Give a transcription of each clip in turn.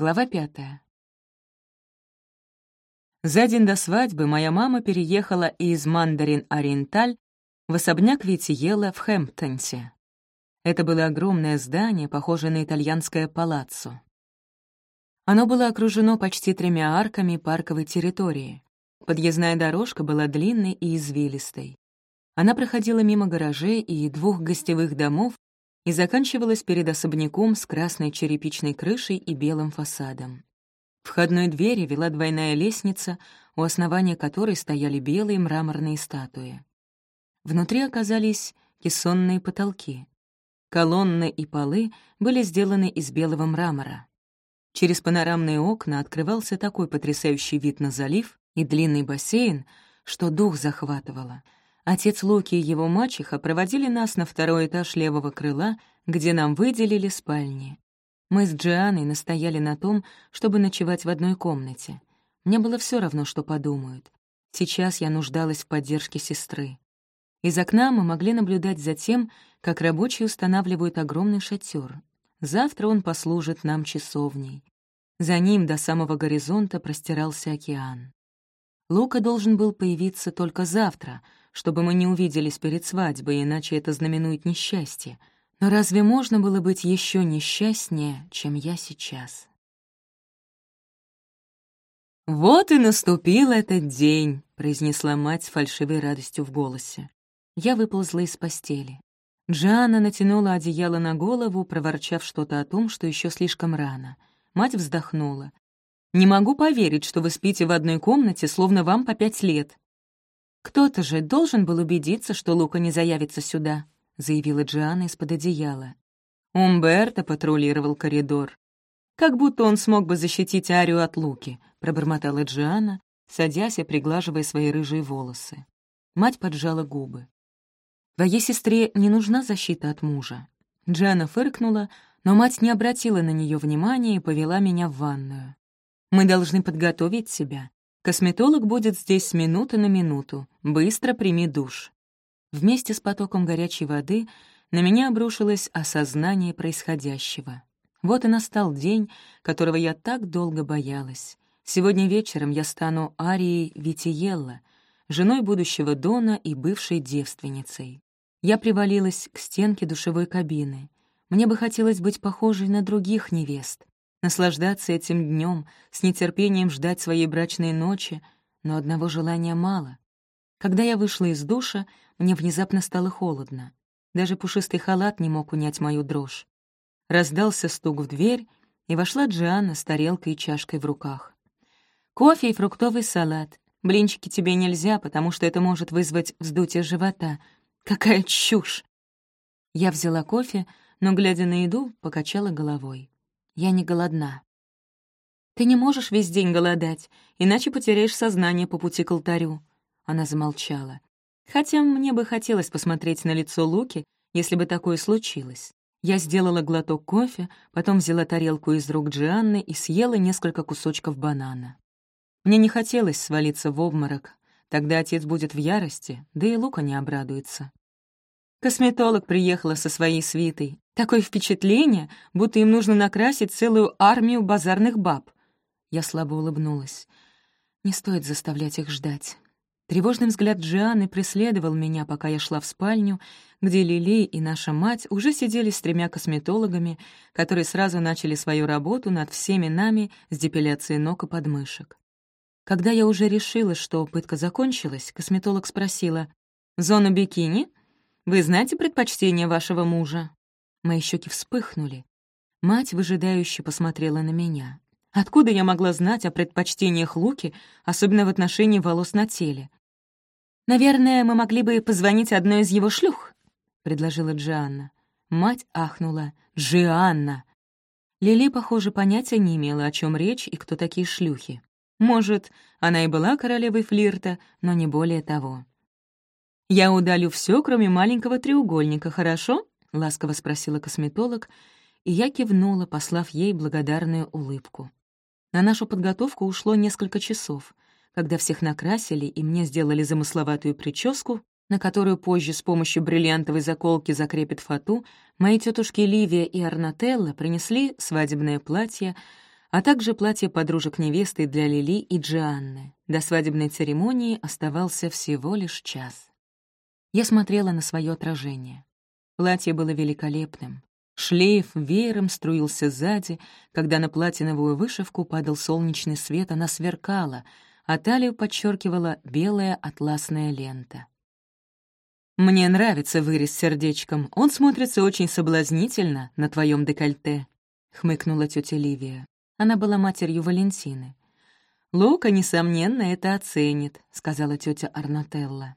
Глава пятая. За день до свадьбы моя мама переехала из Мандарин-Ориенталь в особняк Витиела в Хэмптонсе. Это было огромное здание, похожее на итальянское палаццо. Оно было окружено почти тремя арками парковой территории. Подъездная дорожка была длинной и извилистой. Она проходила мимо гаражей и двух гостевых домов и заканчивалась перед особняком с красной черепичной крышей и белым фасадом. Входной двери вела двойная лестница, у основания которой стояли белые мраморные статуи. Внутри оказались кессонные потолки. Колонны и полы были сделаны из белого мрамора. Через панорамные окна открывался такой потрясающий вид на залив и длинный бассейн, что дух захватывало. Отец Луки и его мачеха проводили нас на второй этаж левого крыла, где нам выделили спальни. Мы с Джианой настояли на том, чтобы ночевать в одной комнате. Мне было все равно, что подумают. Сейчас я нуждалась в поддержке сестры. Из окна мы могли наблюдать за тем, как рабочие устанавливают огромный шатер. Завтра он послужит нам часовней. За ним до самого горизонта простирался океан. Лука должен был появиться только завтра, чтобы мы не увиделись перед свадьбой, иначе это знаменует несчастье — но разве можно было быть еще несчастнее, чем я сейчас? «Вот и наступил этот день», — произнесла мать с фальшивой радостью в голосе. Я выползла из постели. Джиана натянула одеяло на голову, проворчав что-то о том, что еще слишком рано. Мать вздохнула. «Не могу поверить, что вы спите в одной комнате, словно вам по пять лет. Кто-то же должен был убедиться, что Лука не заявится сюда», — заявила Джиана из-под одеяла. Умберто патрулировал коридор. «Как будто он смог бы защитить Арию от Луки», — пробормотала Джиана, садясь и приглаживая свои рыжие волосы. Мать поджала губы. «Твоей сестре не нужна защита от мужа». Джиана фыркнула, но мать не обратила на нее внимания и повела меня в ванную. «Мы должны подготовить себя. Косметолог будет здесь с минуты на минуту. Быстро прими душ». Вместе с потоком горячей воды на меня обрушилось осознание происходящего. Вот и настал день, которого я так долго боялась. Сегодня вечером я стану Арией Витиелла, женой будущего Дона и бывшей девственницей. Я привалилась к стенке душевой кабины. Мне бы хотелось быть похожей на других невест, наслаждаться этим днем, с нетерпением ждать своей брачной ночи, но одного желания мало. Когда я вышла из душа, мне внезапно стало холодно. Даже пушистый халат не мог унять мою дрожь. Раздался стук в дверь, и вошла Джианна с тарелкой и чашкой в руках. «Кофе и фруктовый салат. Блинчики тебе нельзя, потому что это может вызвать вздутие живота. Какая чушь!» Я взяла кофе, но, глядя на еду, покачала головой. Я не голодна. «Ты не можешь весь день голодать, иначе потеряешь сознание по пути к алтарю». Она замолчала. Хотя мне бы хотелось посмотреть на лицо Луки, если бы такое случилось. Я сделала глоток кофе, потом взяла тарелку из рук Джианны и съела несколько кусочков банана. Мне не хотелось свалиться в обморок. Тогда отец будет в ярости, да и Лука не обрадуется. Косметолог приехала со своей свитой. Такое впечатление, будто им нужно накрасить целую армию базарных баб. Я слабо улыбнулась. Не стоит заставлять их ждать. Тревожный взгляд Джианы преследовал меня, пока я шла в спальню, где Лили и наша мать уже сидели с тремя косметологами, которые сразу начали свою работу над всеми нами с депиляцией ног и подмышек. Когда я уже решила, что пытка закончилась, косметолог спросила, «Зона бикини? Вы знаете предпочтение вашего мужа?» Мои щеки вспыхнули. Мать выжидающе посмотрела на меня. Откуда я могла знать о предпочтениях Луки, особенно в отношении волос на теле? «Наверное, мы могли бы позвонить одной из его шлюх», — предложила Джианна. Мать ахнула. «Джианна!» Лили, похоже, понятия не имела, о чем речь и кто такие шлюхи. Может, она и была королевой флирта, но не более того. «Я удалю все, кроме маленького треугольника, хорошо?» — ласково спросила косметолог, и я кивнула, послав ей благодарную улыбку. На нашу подготовку ушло несколько часов — когда всех накрасили и мне сделали замысловатую прическу, на которую позже с помощью бриллиантовой заколки закрепит фату, мои тетушки Ливия и Арнателла принесли свадебное платье, а также платье подружек невесты для Лили и Джианны. До свадебной церемонии оставался всего лишь час. Я смотрела на свое отражение. Платье было великолепным. Шлейф веером струился сзади, когда на платиновую вышивку падал солнечный свет, она сверкала, а талию подчеркивала белая атласная лента. «Мне нравится вырез сердечком, он смотрится очень соблазнительно на твоем декольте», — хмыкнула тетя Ливия. Она была матерью Валентины. «Лука, несомненно, это оценит», — сказала тетя Арнотелла.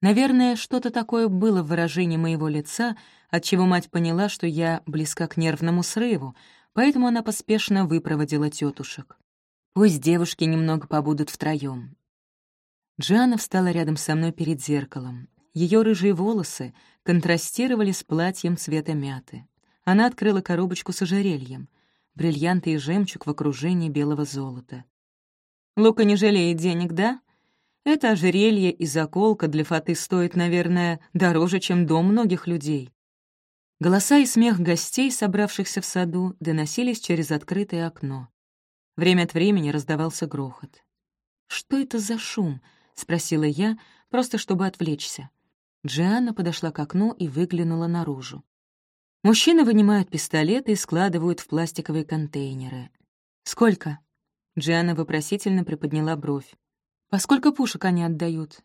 Наверное, что-то такое было в выражении моего лица, отчего мать поняла, что я близка к нервному срыву, поэтому она поспешно выпроводила тетушек. Пусть девушки немного побудут втроем. Джана встала рядом со мной перед зеркалом. Ее рыжие волосы контрастировали с платьем цвета мяты. Она открыла коробочку с ожерельем, бриллианты и жемчуг в окружении белого золота. «Лука не жалеет денег, да? Это ожерелье и заколка для фаты стоит, наверное, дороже, чем дом многих людей». Голоса и смех гостей, собравшихся в саду, доносились через открытое окно. Время от времени раздавался грохот. «Что это за шум?» — спросила я, просто чтобы отвлечься. Джианна подошла к окну и выглянула наружу. Мужчины вынимают пистолеты и складывают в пластиковые контейнеры. «Сколько?» Джианна вопросительно приподняла бровь. «По сколько пушек они отдают?»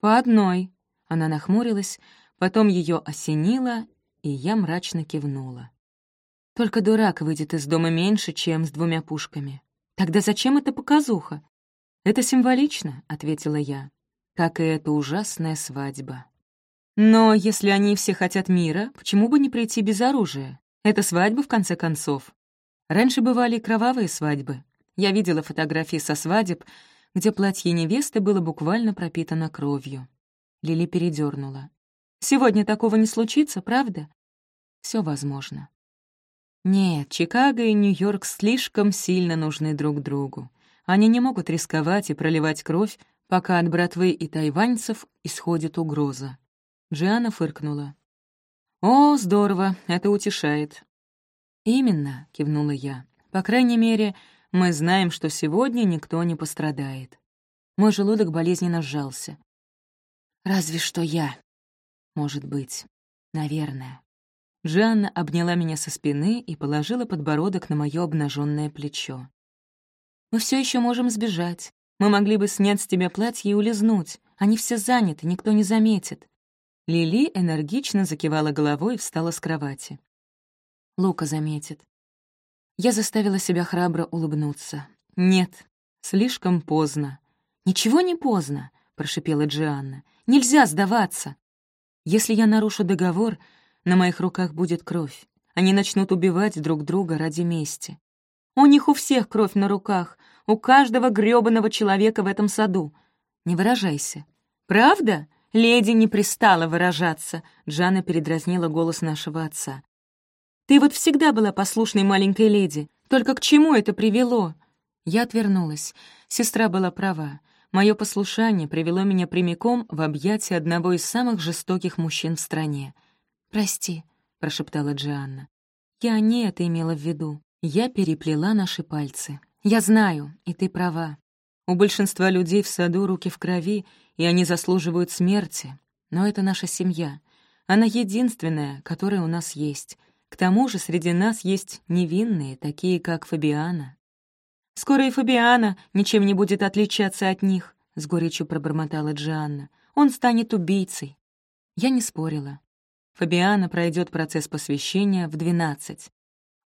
«По одной». Она нахмурилась, потом ее осенило, и я мрачно кивнула. «Только дурак выйдет из дома меньше, чем с двумя пушками. Тогда зачем эта показуха?» «Это символично», — ответила я, — «как и эта ужасная свадьба». Но если они все хотят мира, почему бы не прийти без оружия? Это свадьба, в конце концов. Раньше бывали кровавые свадьбы. Я видела фотографии со свадеб, где платье невесты было буквально пропитано кровью. Лили передернула. «Сегодня такого не случится, правда?» Все возможно. Нет, Чикаго и Нью-Йорк слишком сильно нужны друг другу. Они не могут рисковать и проливать кровь, пока от братвы и тайваньцев исходит угроза. Джиана фыркнула. «О, здорово, это утешает». «Именно», — кивнула я. «По крайней мере, мы знаем, что сегодня никто не пострадает». Мой желудок болезненно сжался. «Разве что я. Может быть. Наверное». Джианна обняла меня со спины и положила подбородок на мое обнаженное плечо. «Мы все еще можем сбежать. Мы могли бы снять с тебя платье и улизнуть. Они все заняты, никто не заметит. Лили энергично закивала головой и встала с кровати. Лука заметит. Я заставила себя храбро улыбнуться. «Нет, слишком поздно». «Ничего не поздно», — прошипела Джианна. «Нельзя сдаваться. Если я нарушу договор, на моих руках будет кровь. Они начнут убивать друг друга ради мести. У них у всех кровь на руках, у каждого грёбаного человека в этом саду. Не выражайся. Правда? «Леди не пристала выражаться», — Джана передразнила голос нашего отца. «Ты вот всегда была послушной маленькой леди. Только к чему это привело?» Я отвернулась. Сестра была права. Мое послушание привело меня прямиком в объятия одного из самых жестоких мужчин в стране. «Прости», — прошептала Джианна. «Я не это имела в виду. Я переплела наши пальцы. Я знаю, и ты права. У большинства людей в саду руки в крови, и они заслуживают смерти. Но это наша семья. Она единственная, которая у нас есть. К тому же среди нас есть невинные, такие как Фабиана. «Скоро и Фабиана ничем не будет отличаться от них», — с горечью пробормотала Джианна. «Он станет убийцей». Я не спорила. Фабиана пройдет процесс посвящения в двенадцать,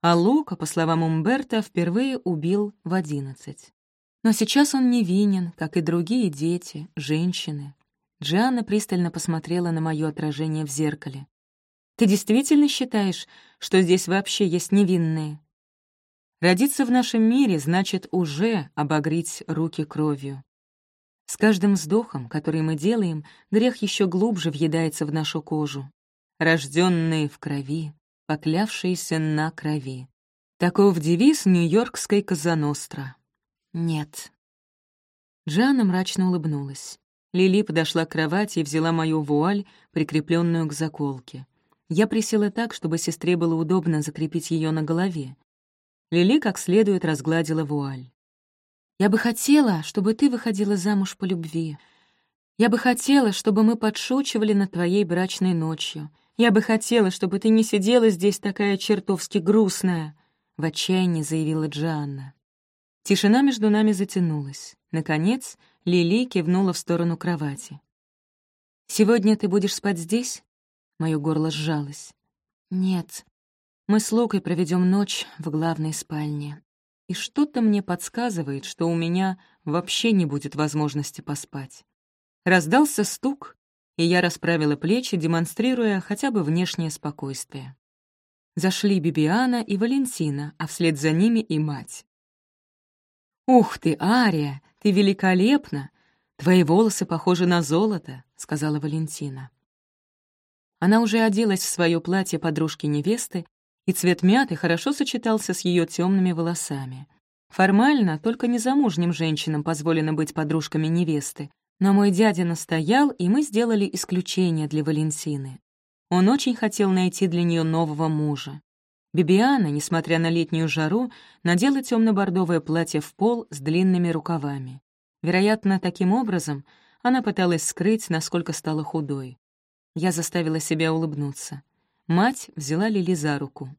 а Лука, по словам Умберта, впервые убил в одиннадцать. Но сейчас он невинен, как и другие дети, женщины. Джианна пристально посмотрела на мое отражение в зеркале. «Ты действительно считаешь, что здесь вообще есть невинные?» Родиться в нашем мире значит уже обогреть руки кровью. С каждым вздохом, который мы делаем, грех еще глубже въедается в нашу кожу. Рожденные в крови, поклявшиеся на крови. Таков девиз нью-йоркской Казаностра. «Нет». Джана мрачно улыбнулась. Лили подошла к кровати и взяла мою вуаль, прикрепленную к заколке. Я присела так, чтобы сестре было удобно закрепить ее на голове. Лили как следует разгладила вуаль. «Я бы хотела, чтобы ты выходила замуж по любви. Я бы хотела, чтобы мы подшучивали над твоей брачной ночью. Я бы хотела, чтобы ты не сидела здесь такая чертовски грустная», — в отчаянии заявила Джанна. Тишина между нами затянулась. Наконец, Лили кивнула в сторону кровати. «Сегодня ты будешь спать здесь?» Моё горло сжалось. «Нет. Мы с Лукой проведем ночь в главной спальне. И что-то мне подсказывает, что у меня вообще не будет возможности поспать». Раздался стук, и я расправила плечи, демонстрируя хотя бы внешнее спокойствие. Зашли Бибиана и Валентина, а вслед за ними и мать. «Ух ты, Ария, ты великолепна! Твои волосы похожи на золото», — сказала Валентина. Она уже оделась в свое платье подружки-невесты, и цвет мяты хорошо сочетался с ее темными волосами. Формально только незамужним женщинам позволено быть подружками невесты, но мой дядя настоял, и мы сделали исключение для Валентины. Он очень хотел найти для нее нового мужа. Бибиана, несмотря на летнюю жару, надела темно-бордовое платье в пол с длинными рукавами. Вероятно, таким образом она пыталась скрыть, насколько стала худой. Я заставила себя улыбнуться. Мать взяла Лили за руку.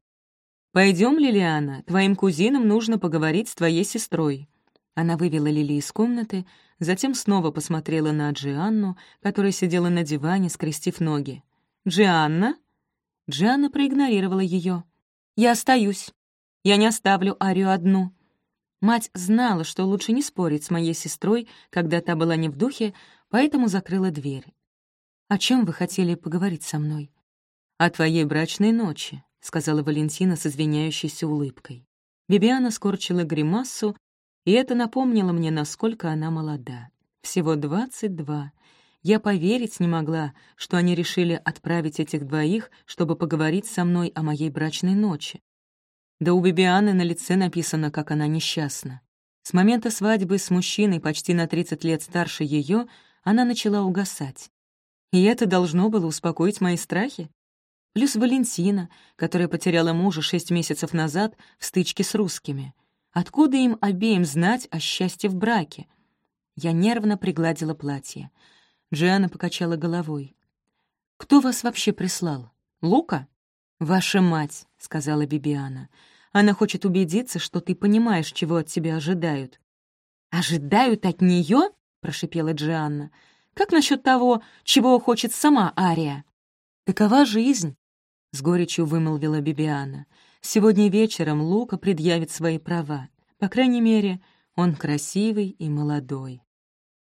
Пойдем, Лилиана, твоим кузинам нужно поговорить с твоей сестрой». Она вывела Лили из комнаты, затем снова посмотрела на Джианну, которая сидела на диване, скрестив ноги. «Джианна?» Джианна проигнорировала ее. «Я остаюсь. Я не оставлю Арию одну». Мать знала, что лучше не спорить с моей сестрой, когда та была не в духе, поэтому закрыла дверь. «О чем вы хотели поговорить со мной?» «О твоей брачной ночи», — сказала Валентина с извиняющейся улыбкой. Бибиана скорчила гримассу, и это напомнило мне, насколько она молода. Всего двадцать два. Я поверить не могла, что они решили отправить этих двоих, чтобы поговорить со мной о моей брачной ночи. Да у Бибианы на лице написано, как она несчастна. С момента свадьбы с мужчиной почти на 30 лет старше ее она начала угасать. И это должно было успокоить мои страхи. Плюс Валентина, которая потеряла мужа шесть месяцев назад в стычке с русскими. Откуда им обеим знать о счастье в браке? Я нервно пригладила платье. Джиана покачала головой. «Кто вас вообще прислал? Лука?» «Ваша мать», — сказала Бибиана. «Она хочет убедиться, что ты понимаешь, чего от тебя ожидают». «Ожидают от нее? прошипела Джианна. Как насчет того, чего хочет сама Ария? Такова жизнь, — с горечью вымолвила Бибиана. Сегодня вечером Лука предъявит свои права. По крайней мере, он красивый и молодой.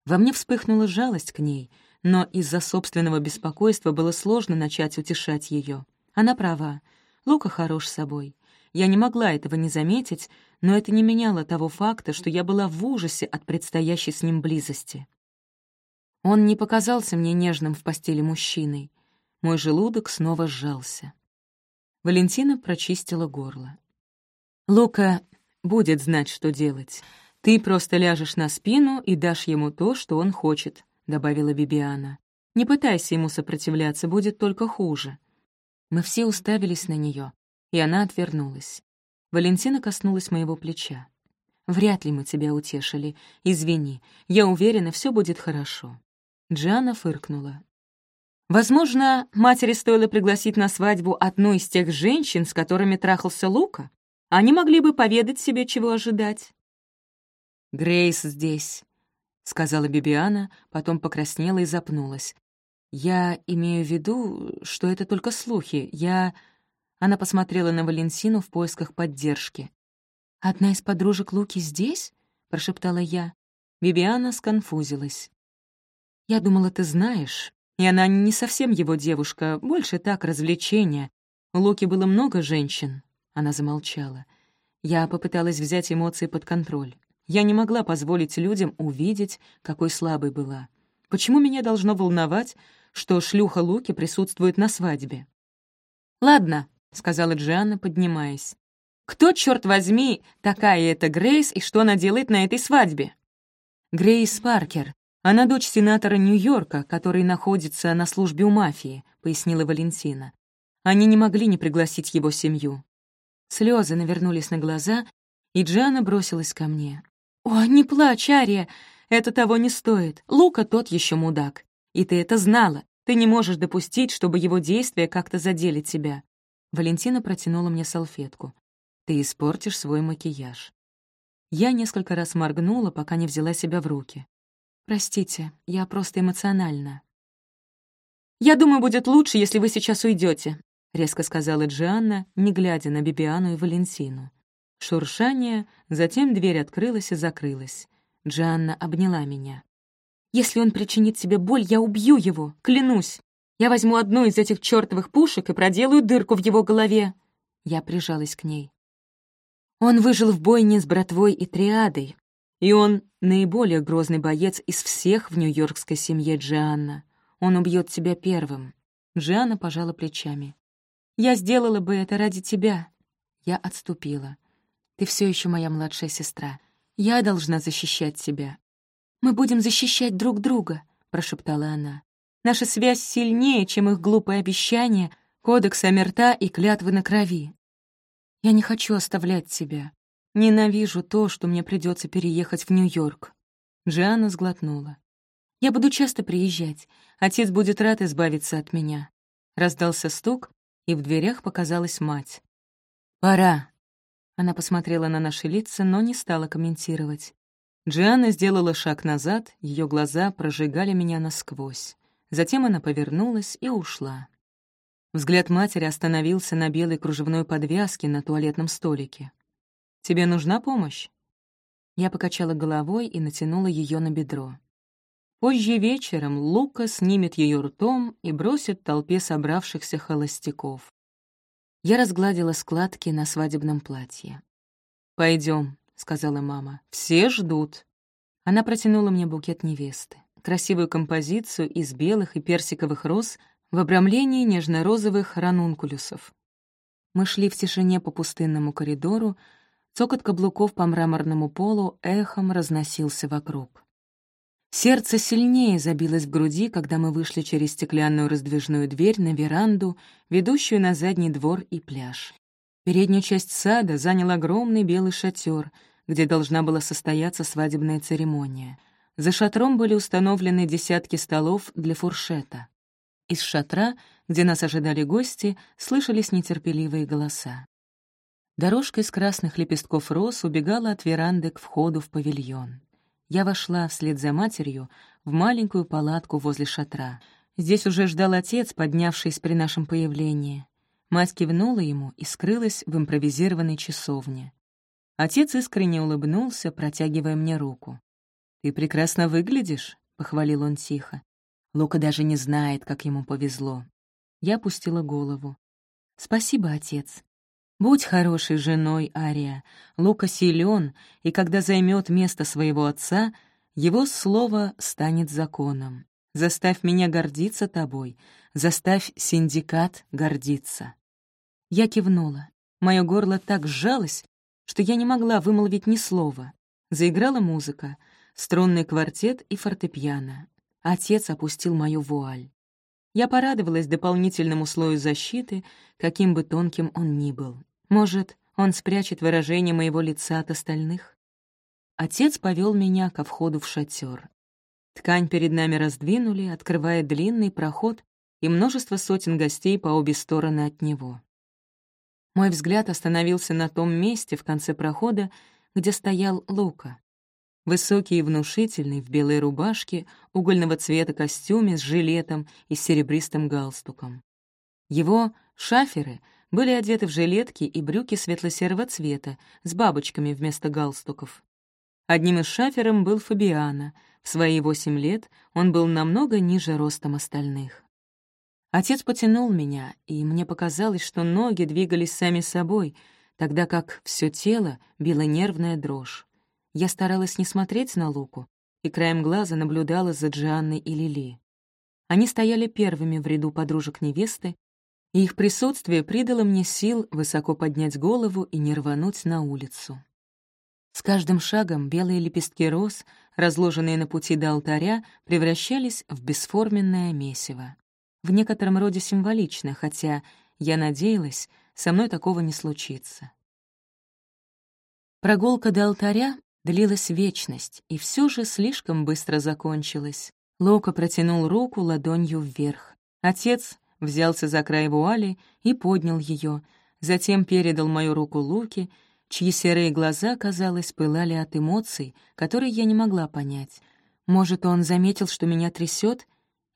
Во мне вспыхнула жалость к ней, но из-за собственного беспокойства было сложно начать утешать ее. Она права. Лука хорош собой. Я не могла этого не заметить, но это не меняло того факта, что я была в ужасе от предстоящей с ним близости. Он не показался мне нежным в постели мужчиной. Мой желудок снова сжался. Валентина прочистила горло. «Лука будет знать, что делать. Ты просто ляжешь на спину и дашь ему то, что он хочет», — добавила Бибиана. «Не пытайся ему сопротивляться, будет только хуже». Мы все уставились на нее, и она отвернулась. Валентина коснулась моего плеча. «Вряд ли мы тебя утешили. Извини. Я уверена, все будет хорошо». Джиана фыркнула. Возможно, матери стоило пригласить на свадьбу одну из тех женщин, с которыми трахался Лука. Они могли бы поведать себе, чего ожидать. «Грейс здесь», — сказала Бибиана, потом покраснела и запнулась. «Я имею в виду, что это только слухи. Я...» Она посмотрела на Валентину в поисках поддержки. «Одна из подружек Луки здесь?» — прошептала я. Бибиана сконфузилась. «Я думала, ты знаешь. И она не совсем его девушка, больше так, развлечение. У Луки было много женщин». Она замолчала. Я попыталась взять эмоции под контроль. Я не могла позволить людям увидеть, какой слабой была. Почему меня должно волновать, что шлюха Луки присутствует на свадьбе? «Ладно», — сказала Джианна, поднимаясь. «Кто, черт возьми, такая эта Грейс и что она делает на этой свадьбе?» «Грейс Паркер, «Она дочь сенатора Нью-Йорка, который находится на службе у мафии», — пояснила Валентина. «Они не могли не пригласить его семью». Слезы навернулись на глаза, и Джиана бросилась ко мне. «О, не плачь, Ария! Это того не стоит. Лука тот еще мудак. И ты это знала. Ты не можешь допустить, чтобы его действия как-то задели тебя». Валентина протянула мне салфетку. «Ты испортишь свой макияж». Я несколько раз моргнула, пока не взяла себя в руки. «Простите, я просто эмоциональна». «Я думаю, будет лучше, если вы сейчас уйдете, резко сказала Джианна, не глядя на Бибиану и Валентину. Шуршание, затем дверь открылась и закрылась. Джианна обняла меня. «Если он причинит тебе боль, я убью его, клянусь. Я возьму одну из этих чертовых пушек и проделаю дырку в его голове». Я прижалась к ней. Он выжил в бойне с братвой и триадой, и он наиболее грозный боец из всех в нью-йоркской семье Джианна. Он убьет тебя первым. Джианна пожала плечами. «Я сделала бы это ради тебя». Я отступила. «Ты все еще моя младшая сестра. Я должна защищать тебя». «Мы будем защищать друг друга», — прошептала она. «Наша связь сильнее, чем их глупые обещания, кодекс Амерта и клятвы на крови. Я не хочу оставлять тебя. Ненавижу то, что мне придется переехать в Нью-Йорк». Джианна сглотнула. «Я буду часто приезжать. Отец будет рад избавиться от меня». Раздался стук, и в дверях показалась мать. «Пора». Она посмотрела на наши лица, но не стала комментировать. Джианна сделала шаг назад, ее глаза прожигали меня насквозь. Затем она повернулась и ушла. Взгляд матери остановился на белой кружевной подвязке на туалетном столике. «Тебе нужна помощь?» Я покачала головой и натянула ее на бедро. Позже вечером Лука снимет ее ртом и бросит толпе собравшихся холостяков. Я разгладила складки на свадебном платье. Пойдем, сказала мама, — «все ждут». Она протянула мне букет невесты, красивую композицию из белых и персиковых роз — в обрамлении нежно-розовых ранункулюсов. Мы шли в тишине по пустынному коридору, цокот каблуков по мраморному полу эхом разносился вокруг. Сердце сильнее забилось в груди, когда мы вышли через стеклянную раздвижную дверь на веранду, ведущую на задний двор и пляж. Переднюю часть сада занял огромный белый шатер, где должна была состояться свадебная церемония. За шатром были установлены десятки столов для фуршета. Из шатра, где нас ожидали гости, слышались нетерпеливые голоса. Дорожка из красных лепестков роз убегала от веранды к входу в павильон. Я вошла вслед за матерью в маленькую палатку возле шатра. Здесь уже ждал отец, поднявшись при нашем появлении. Мать кивнула ему и скрылась в импровизированной часовне. Отец искренне улыбнулся, протягивая мне руку. «Ты прекрасно выглядишь», — похвалил он тихо. Лука даже не знает, как ему повезло. Я опустила голову. «Спасибо, отец. Будь хорошей женой, Ария. Лука силен, и когда займет место своего отца, его слово станет законом. Заставь меня гордиться тобой, заставь синдикат гордиться». Я кивнула. Мое горло так сжалось, что я не могла вымолвить ни слова. Заиграла музыка, струнный квартет и фортепиано. Отец опустил мою вуаль. Я порадовалась дополнительному слою защиты, каким бы тонким он ни был. Может, он спрячет выражение моего лица от остальных? Отец повел меня ко входу в шатер. Ткань перед нами раздвинули, открывая длинный проход и множество сотен гостей по обе стороны от него. Мой взгляд остановился на том месте в конце прохода, где стоял Лука. Высокий и внушительный, в белой рубашке, угольного цвета костюме с жилетом и серебристым галстуком. Его шаферы были одеты в жилетки и брюки светло-серого цвета с бабочками вместо галстуков. Одним из шафером был Фабиана. В свои восемь лет он был намного ниже ростом остальных. Отец потянул меня, и мне показалось, что ноги двигались сами собой, тогда как все тело било нервная дрожь. Я старалась не смотреть на Луку и краем глаза наблюдала за Джианной и Лили. Они стояли первыми в ряду подружек невесты, их присутствие придало мне сил высоко поднять голову и не рвануть на улицу. С каждым шагом белые лепестки роз, разложенные на пути до алтаря, превращались в бесформенное месиво. В некотором роде символично, хотя, я надеялась, со мной такого не случится. Прогулка до алтаря длилась вечность, и все же слишком быстро закончилась. Лока протянул руку ладонью вверх. Отец взялся за край вуали и поднял ее, затем передал мою руку Луке, чьи серые глаза, казалось, пылали от эмоций, которые я не могла понять. Может, он заметил, что меня трясет?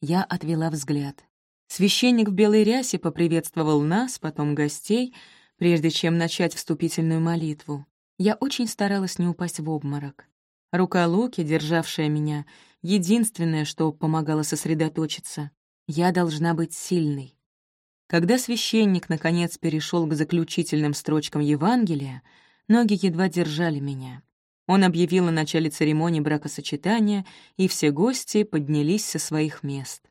Я отвела взгляд. Священник в белой рясе поприветствовал нас, потом гостей, прежде чем начать вступительную молитву. Я очень старалась не упасть в обморок. Рука Луки, державшая меня, единственное, что помогало сосредоточиться. Я должна быть сильной. Когда священник, наконец, перешел к заключительным строчкам Евангелия, ноги едва держали меня. Он объявил о начале церемонии бракосочетания, и все гости поднялись со своих мест.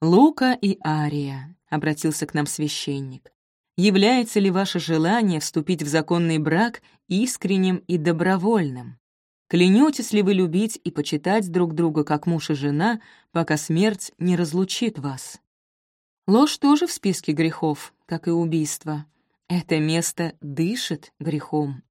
«Лука и Ария», — обратился к нам священник, «является ли ваше желание вступить в законный брак искренним и добровольным? Клянетесь ли вы любить и почитать друг друга как муж и жена, пока смерть не разлучит вас? Ложь тоже в списке грехов, как и убийство. Это место дышит грехом.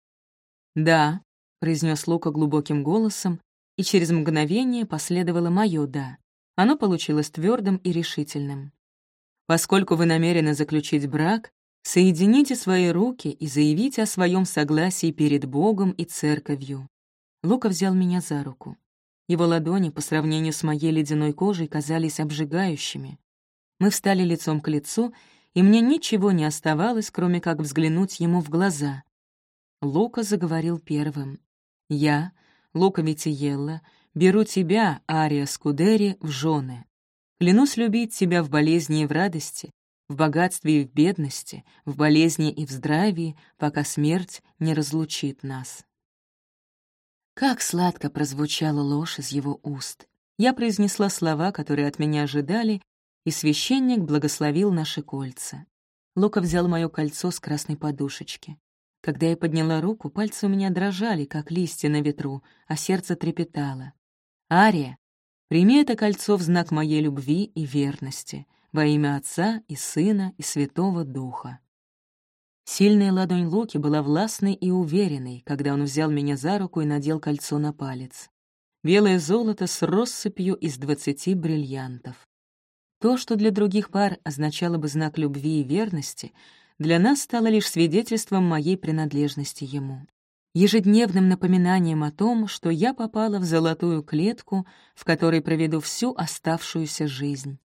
«Да», — произнес Лука глубоким голосом, и через мгновение последовало мое «да». Оно получилось твердым и решительным. «Поскольку вы намерены заключить брак, соедините свои руки и заявите о своем согласии перед Богом и Церковью. Лука взял меня за руку. Его ладони по сравнению с моей ледяной кожей казались обжигающими. Мы встали лицом к лицу, и мне ничего не оставалось, кроме как взглянуть ему в глаза. Лука заговорил первым. «Я, Лука Витиелла, беру тебя, Ария Скудери, в жены. Клянусь любить тебя в болезни и в радости, в богатстве и в бедности, в болезни и в здравии, пока смерть не разлучит нас». Как сладко прозвучала ложь из его уст. Я произнесла слова, которые от меня ожидали, и священник благословил наши кольца. Лука взял мое кольцо с красной подушечки. Когда я подняла руку, пальцы у меня дрожали, как листья на ветру, а сердце трепетало. «Ария, прими это кольцо в знак моей любви и верности, во имя Отца и Сына и Святого Духа». Сильная ладонь Луки была властной и уверенной, когда он взял меня за руку и надел кольцо на палец. Белое золото с россыпью из двадцати бриллиантов. То, что для других пар означало бы знак любви и верности, для нас стало лишь свидетельством моей принадлежности ему. Ежедневным напоминанием о том, что я попала в золотую клетку, в которой проведу всю оставшуюся жизнь.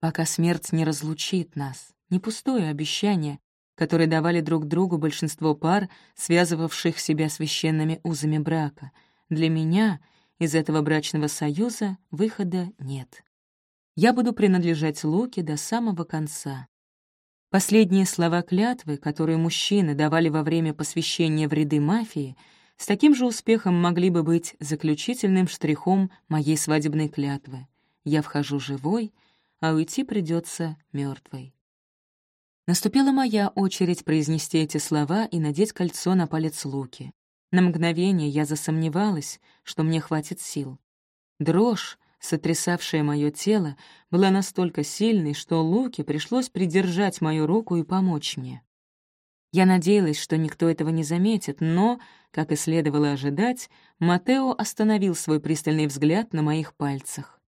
Пока смерть не разлучит нас, не пустое обещание, которые давали друг другу большинство пар, связывавших себя священными узами брака. Для меня из этого брачного союза выхода нет. Я буду принадлежать Луке до самого конца. Последние слова клятвы, которые мужчины давали во время посвящения в ряды мафии, с таким же успехом могли бы быть заключительным штрихом моей свадебной клятвы. Я вхожу живой, а уйти придется мертвой. Наступила моя очередь произнести эти слова и надеть кольцо на палец Луки. На мгновение я засомневалась, что мне хватит сил. Дрожь, сотрясавшая мое тело, была настолько сильной, что Луке пришлось придержать мою руку и помочь мне. Я надеялась, что никто этого не заметит, но, как и следовало ожидать, Матео остановил свой пристальный взгляд на моих пальцах.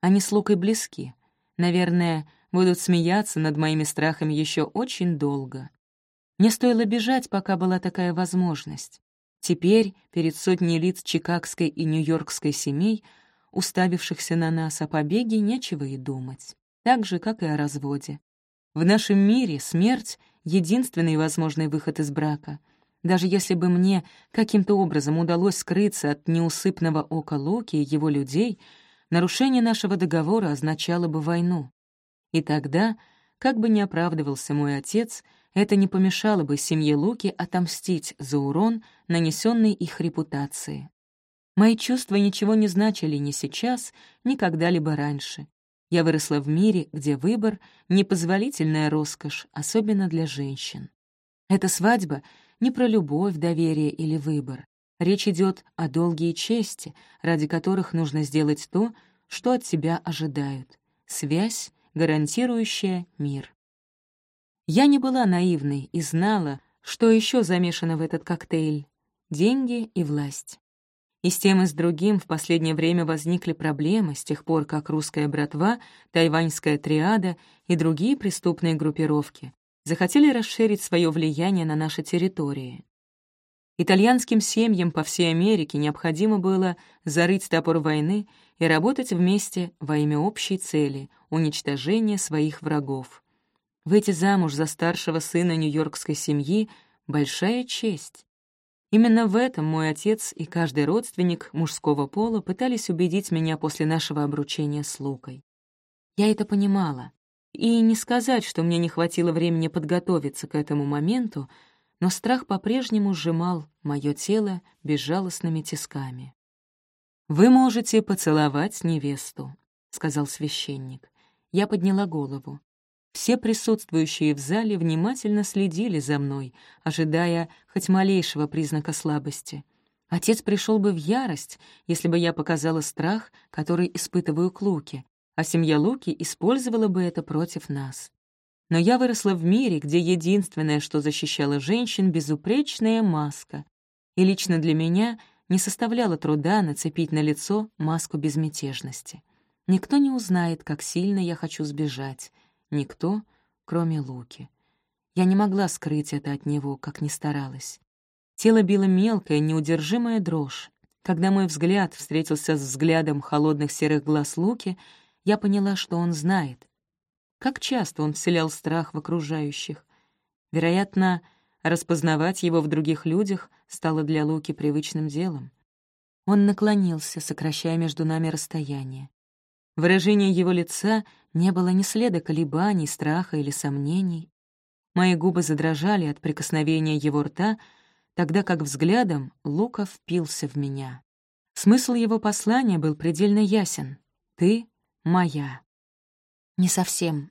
Они с Лукой близки. Наверное, будут смеяться над моими страхами еще очень долго. Мне стоило бежать, пока была такая возможность. Теперь, перед сотней лиц чикагской и нью-йоркской семей, уставившихся на нас о побеге, нечего и думать. Так же, как и о разводе. В нашем мире смерть — единственный возможный выход из брака. Даже если бы мне каким-то образом удалось скрыться от неусыпного ока Локи и его людей, нарушение нашего договора означало бы войну. И тогда, как бы ни оправдывался мой отец, это не помешало бы семье Луки отомстить за урон, нанесенный их репутации. Мои чувства ничего не значили ни сейчас, ни когда-либо раньше. Я выросла в мире, где выбор — непозволительная роскошь, особенно для женщин. Эта свадьба не про любовь, доверие или выбор. Речь идет о долге и чести, ради которых нужно сделать то, что от тебя ожидают. Связь гарантирующая мир. Я не была наивной и знала, Что еще замешано в этот коктейль? Деньги и власть. И с тем и с другим в последнее время возникли проблемы с тех пор, как русская братва, тайваньская триада и другие преступные группировки захотели расширить свое влияние на наши территории. Итальянским семьям по всей Америке необходимо было зарыть топор войны и работать вместе во имя общей цели — уничтожения своих врагов. Выйти замуж за старшего сына нью-йоркской семьи — большая честь. Именно в этом мой отец и каждый родственник мужского пола пытались убедить меня после нашего обручения с Лукой. Я это понимала. И не сказать, что мне не хватило времени подготовиться к этому моменту, но страх по-прежнему сжимал мое тело безжалостными тисками. «Вы можете поцеловать невесту», — сказал священник. Я подняла голову. Все присутствующие в зале внимательно следили за мной, ожидая хоть малейшего признака слабости. Отец пришел бы в ярость, если бы я показала страх, который испытываю к Луке, а семья Луки использовала бы это против нас. Но я выросла в мире, где единственное, что защищало женщин, — безупречная маска. И лично для меня не составляло труда нацепить на лицо маску безмятежности. Никто не узнает, как сильно я хочу сбежать — Никто, кроме Луки. Я не могла скрыть это от него, как ни старалась. Тело било мелкая, неудержимая дрожь. Когда мой взгляд встретился с взглядом холодных серых глаз Луки, я поняла, что он знает. Как часто он вселял страх в окружающих. Вероятно, распознавать его в других людях стало для Луки привычным делом. Он наклонился, сокращая между нами расстояние. Выражение его лица не было ни следа колебаний, страха или сомнений. Мои губы задрожали от прикосновения его рта, тогда как взглядом Лука впился в меня. Смысл его послания был предельно ясен. «Ты моя». «Не совсем».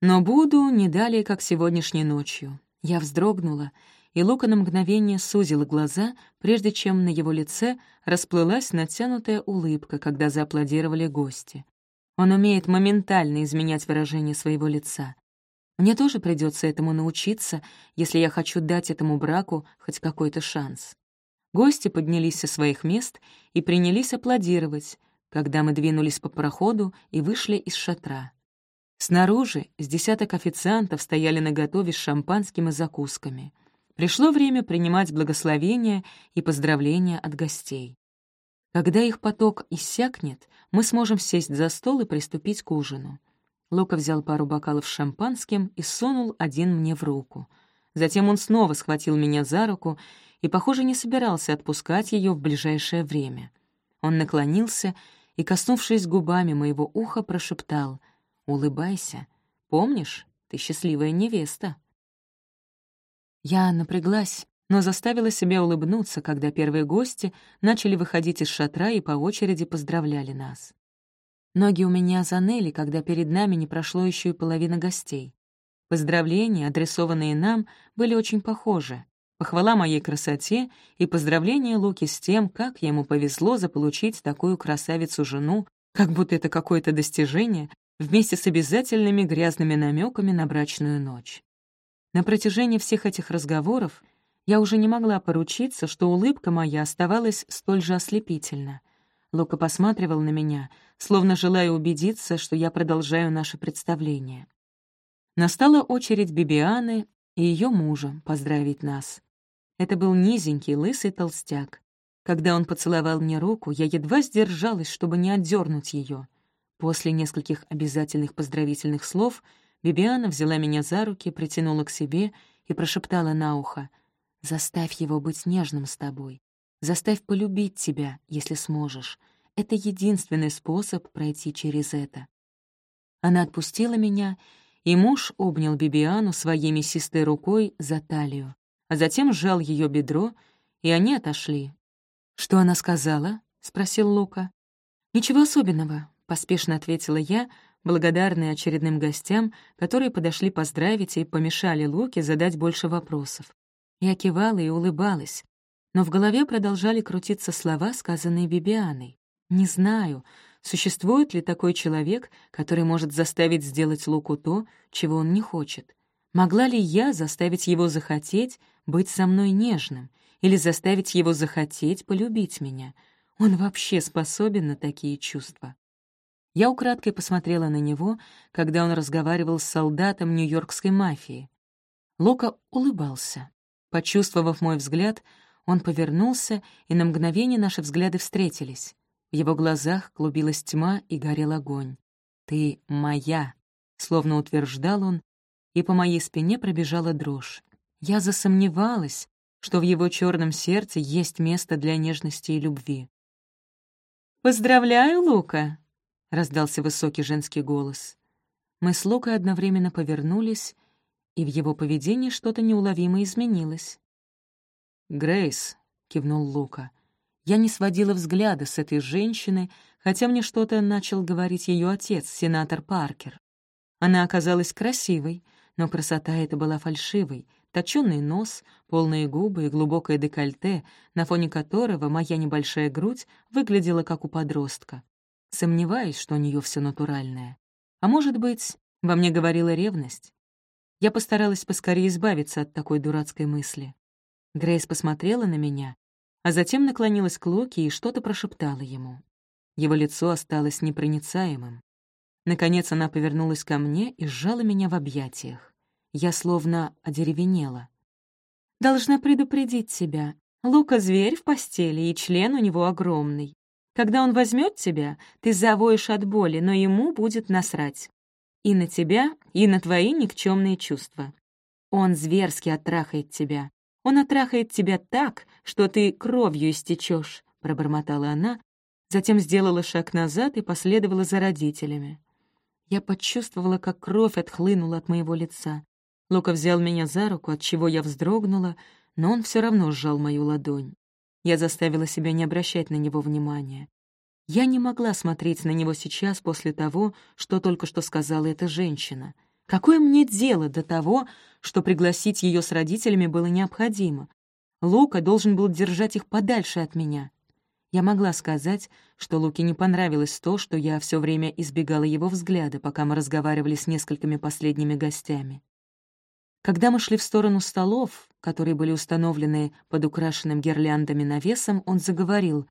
«Но буду не далее, как сегодняшней ночью». Я вздрогнула и Лука на мгновение сузила глаза, прежде чем на его лице расплылась натянутая улыбка, когда зааплодировали гости. Он умеет моментально изменять выражение своего лица. Мне тоже придется этому научиться, если я хочу дать этому браку хоть какой-то шанс. Гости поднялись со своих мест и принялись аплодировать, когда мы двинулись по проходу и вышли из шатра. Снаружи с десяток официантов стояли наготове с шампанским и закусками. Пришло время принимать благословения и поздравления от гостей. Когда их поток иссякнет, мы сможем сесть за стол и приступить к ужину. Лука взял пару бокалов с шампанским и сунул один мне в руку. Затем он снова схватил меня за руку и, похоже, не собирался отпускать ее в ближайшее время. Он наклонился и, коснувшись губами моего уха, прошептал «Улыбайся. Помнишь, ты счастливая невеста». Я напряглась, но заставила себя улыбнуться, когда первые гости начали выходить из шатра и по очереди поздравляли нас. Ноги у меня заныли, когда перед нами не прошло еще и половина гостей. Поздравления, адресованные нам, были очень похожи. Похвала моей красоте и поздравления Луки с тем, как ему повезло заполучить такую красавицу-жену, как будто это какое-то достижение, вместе с обязательными грязными намеками на брачную ночь. На протяжении всех этих разговоров я уже не могла поручиться, что улыбка моя оставалась столь же ослепительна. Лука посматривал на меня, словно желая убедиться, что я продолжаю наше представление. Настала очередь Бибианы и ее мужа поздравить нас. Это был низенький, лысый толстяк. Когда он поцеловал мне руку, я едва сдержалась, чтобы не отдернуть ее. После нескольких обязательных поздравительных слов — Бибиана взяла меня за руки, притянула к себе и прошептала на ухо. «Заставь его быть нежным с тобой. Заставь полюбить тебя, если сможешь. Это единственный способ пройти через это». Она отпустила меня, и муж обнял Бибиану своей мясистой рукой за талию, а затем сжал ее бедро, и они отошли. «Что она сказала?» — спросил Лука. «Ничего особенного», — поспешно ответила я, благодарные очередным гостям, которые подошли поздравить и помешали Луке задать больше вопросов. Я кивала и улыбалась, но в голове продолжали крутиться слова, сказанные Бибианой. «Не знаю, существует ли такой человек, который может заставить сделать Луку то, чего он не хочет. Могла ли я заставить его захотеть быть со мной нежным или заставить его захотеть полюбить меня? Он вообще способен на такие чувства. Я украдкой посмотрела на него, когда он разговаривал с солдатом нью-йоркской мафии. Лока улыбался. Почувствовав мой взгляд, он повернулся, и на мгновение наши взгляды встретились. В его глазах клубилась тьма и горел огонь. «Ты моя», — словно утверждал он, и по моей спине пробежала дрожь. Я засомневалась, что в его черном сердце есть место для нежности и любви. «Поздравляю, Лука!» — раздался высокий женский голос. Мы с Лукой одновременно повернулись, и в его поведении что-то неуловимо изменилось. «Грейс», — кивнул Лука, — я не сводила взгляда с этой женщины, хотя мне что-то начал говорить ее отец, сенатор Паркер. Она оказалась красивой, но красота эта была фальшивой, точёный нос, полные губы и глубокое декольте, на фоне которого моя небольшая грудь выглядела как у подростка. Сомневаюсь, что у нее все натуральное. А может быть, во мне говорила ревность? Я постаралась поскорее избавиться от такой дурацкой мысли. Грейс посмотрела на меня, а затем наклонилась к Локи и что-то прошептала ему. Его лицо осталось непроницаемым. Наконец она повернулась ко мне и сжала меня в объятиях. Я словно одеревенела. «Должна предупредить тебя. Лука — зверь в постели, и член у него огромный. Когда он возьмет тебя, ты завоешь от боли, но ему будет насрать. И на тебя, и на твои никчемные чувства. Он зверски оттрахает тебя. Он оттрахает тебя так, что ты кровью истечешь, пробормотала она, затем сделала шаг назад и последовала за родителями. Я почувствовала, как кровь отхлынула от моего лица. Лука взял меня за руку, от чего я вздрогнула, но он все равно сжал мою ладонь. Я заставила себя не обращать на него внимания. Я не могла смотреть на него сейчас после того, что только что сказала эта женщина. Какое мне дело до того, что пригласить ее с родителями было необходимо? Лука должен был держать их подальше от меня. Я могла сказать, что Луке не понравилось то, что я все время избегала его взгляда, пока мы разговаривали с несколькими последними гостями. Когда мы шли в сторону столов, которые были установлены под украшенным гирляндами навесом, он заговорил,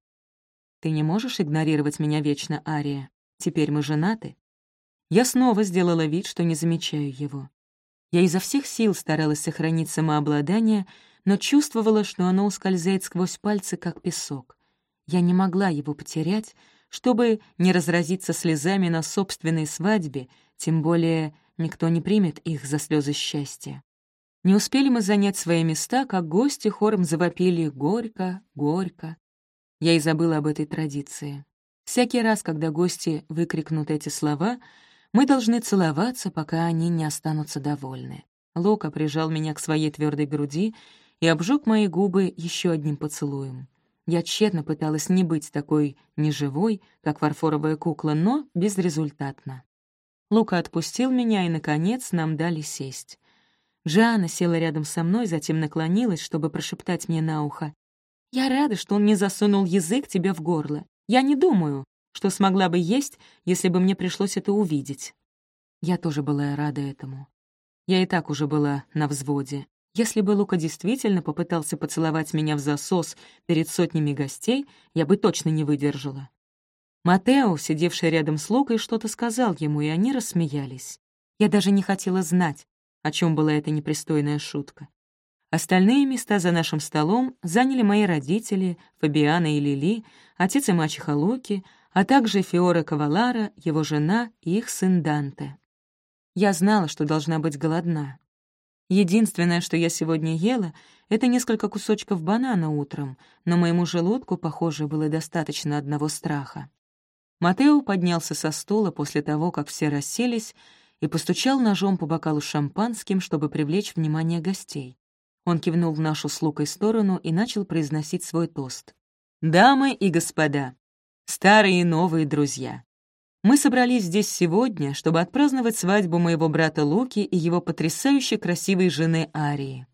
«Ты не можешь игнорировать меня вечно, Ария. Теперь мы женаты». Я снова сделала вид, что не замечаю его. Я изо всех сил старалась сохранить самообладание, но чувствовала, что оно ускользает сквозь пальцы, как песок. Я не могла его потерять, чтобы не разразиться слезами на собственной свадьбе, тем более никто не примет их за слезы счастья. Не успели мы занять свои места, как гости хором завопили «Горько! Горько!». Я и забыла об этой традиции. Всякий раз, когда гости выкрикнут эти слова, мы должны целоваться, пока они не останутся довольны. Лока прижал меня к своей твердой груди и обжег мои губы еще одним поцелуем. Я тщетно пыталась не быть такой неживой, как фарфоровая кукла, но безрезультатно. Лука отпустил меня, и, наконец, нам дали сесть. Джана села рядом со мной, затем наклонилась, чтобы прошептать мне на ухо. Я рада, что он не засунул язык тебе в горло. Я не думаю, что смогла бы есть, если бы мне пришлось это увидеть. Я тоже была рада этому. Я и так уже была на взводе. Если бы Лука действительно попытался поцеловать меня в засос перед сотнями гостей, я бы точно не выдержала. Матео, сидевший рядом с Лукой, что-то сказал ему, и они рассмеялись. Я даже не хотела знать, о чем была эта непристойная шутка. Остальные места за нашим столом заняли мои родители, Фабиана и Лили, отец и мачеха Луки, а также Фиора Кавалара, его жена и их сын Данте. Я знала, что должна быть голодна. Единственное, что я сегодня ела, это несколько кусочков банана утром, но моему желудку, похоже, было достаточно одного страха. Матео поднялся со стула после того, как все расселись, и постучал ножом по бокалу шампанским, чтобы привлечь внимание гостей. Он кивнул в нашу с Лукой сторону и начал произносить свой тост. «Дамы и господа, старые и новые друзья, мы собрались здесь сегодня, чтобы отпраздновать свадьбу моего брата Луки и его потрясающе красивой жены Арии».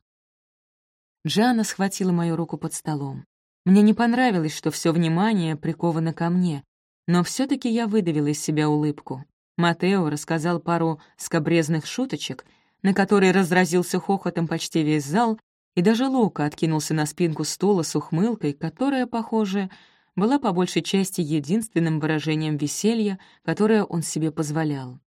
Джана схватила мою руку под столом. Мне не понравилось, что все внимание приковано ко мне, но все таки я выдавила из себя улыбку. Матео рассказал пару скобрезных шуточек, на который разразился хохотом почти весь зал, и даже Лука откинулся на спинку стула с ухмылкой, которая, похоже, была по большей части единственным выражением веселья, которое он себе позволял.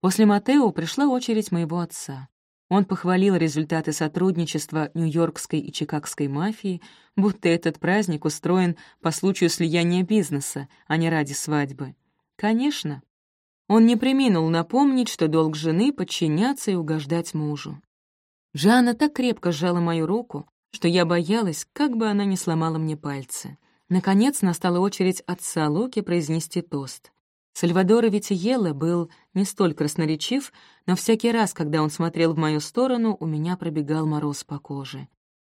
После Матео пришла очередь моего отца. Он похвалил результаты сотрудничества Нью-Йоркской и Чикагской мафии, будто этот праздник устроен по случаю слияния бизнеса, а не ради свадьбы. Конечно. Он не приминул напомнить, что долг жены — подчиняться и угождать мужу. Жанна так крепко сжала мою руку, что я боялась, как бы она не сломала мне пальцы. Наконец настала очередь отца Локи произнести тост. Сальвадора Витиелло был не столь красноречив, но всякий раз, когда он смотрел в мою сторону, у меня пробегал мороз по коже.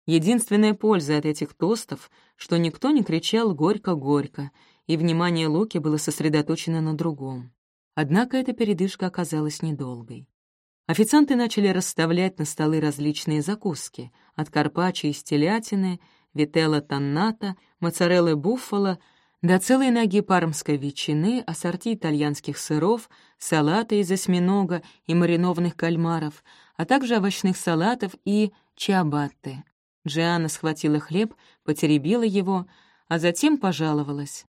Единственная польза от этих тостов, что никто не кричал «горько-горько», и внимание Луки было сосредоточено на другом. Однако эта передышка оказалась недолгой. Официанты начали расставлять на столы различные закуски, от карпаччо из телятины, вителла тонната, моцареллы буффало — до целой ноги пармской ветчины, ассорти итальянских сыров, салата из осьминога и маринованных кальмаров, а также овощных салатов и чиабатты. Джианна схватила хлеб, потеребила его, а затем пожаловалась.